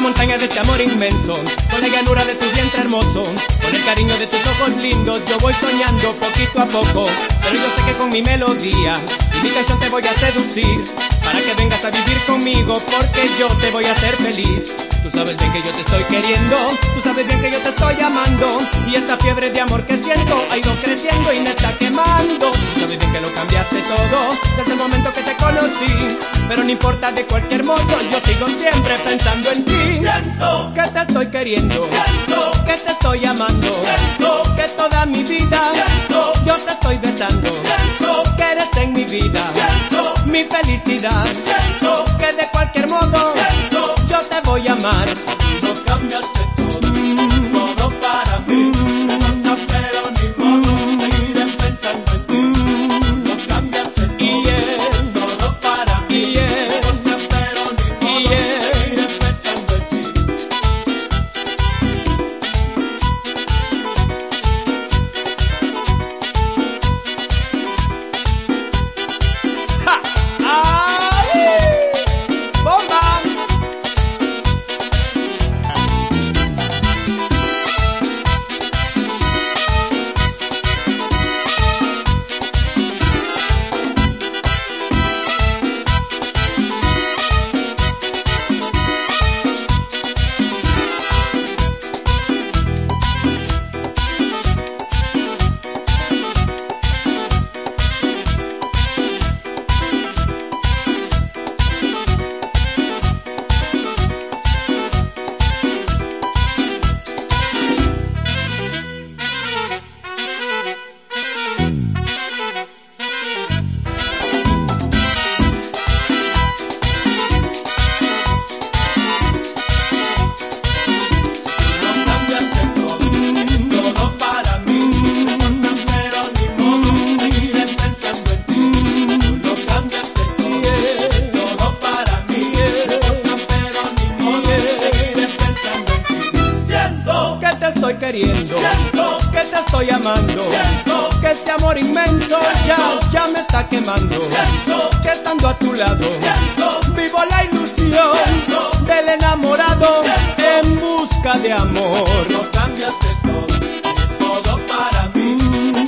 montaña de este amor inmenso, con la llanura de tu vientre hermoso, con el cariño de tus ojos lindos, yo voy soñando poquito a poco, pero yo sé que con mi melodía y mi canción te voy a seducir, para que vengas a vivir conmigo, porque yo te voy a hacer feliz. Tú sabes bien que yo te estoy queriendo, tú sabes bien que yo te estoy amando, y esta fiebre de amor que siento ha ido creciendo y me está quemando. Tú sabes bien que lo cambiaste todo desde el momento que te conocí, pero no importa de cualquier modo, yo sigo siempre pensando en ti. Siento que te estoy queriendo, siento que te estoy amando, siento que toda mi mi felicidad, siento que de cualquier modo siento yo te voy a amar. estoy queriendo, siento que te estoy amando, siento que este amor inmenso ya, ya me está quemando, siento que estando a tu lado, siento, vivo la ilusión siento, del enamorado en busca de amor. No cambias de todo, es todo para mí. Mm.